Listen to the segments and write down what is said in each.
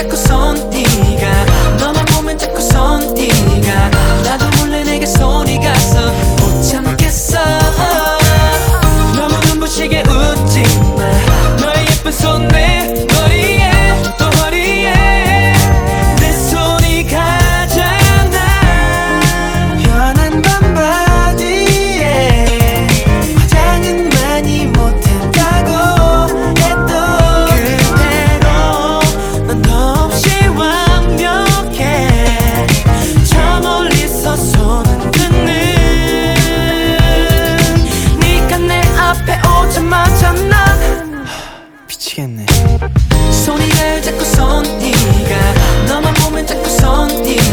execução. 미치겠네. 손이 가 자꾸 손 띠가. 너만 보면 자꾸 손 띠가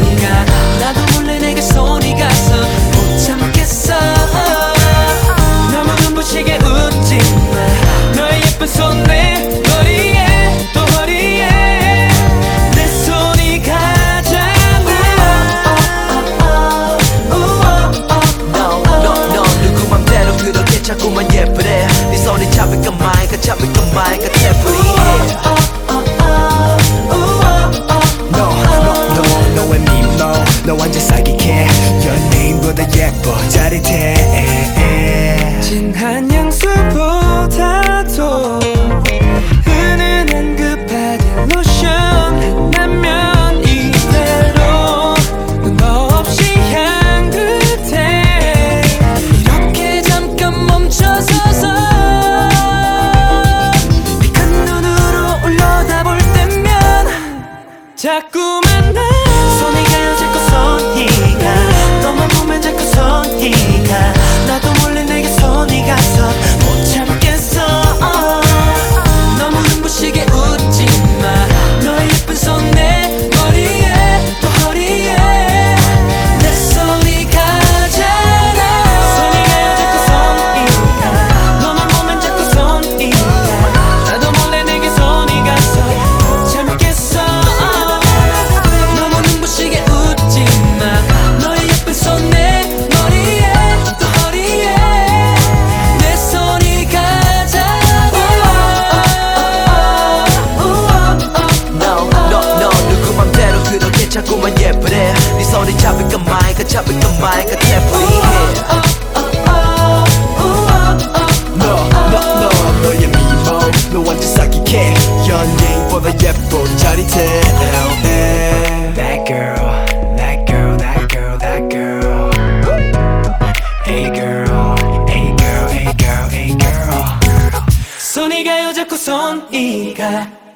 너 완전 사기캐 연예인보다 예뻐 짜릿해 진한 향수보다 자꾸 손이 잡을까 말까 잡을까 말까 손이 가요 자꾸 손이 가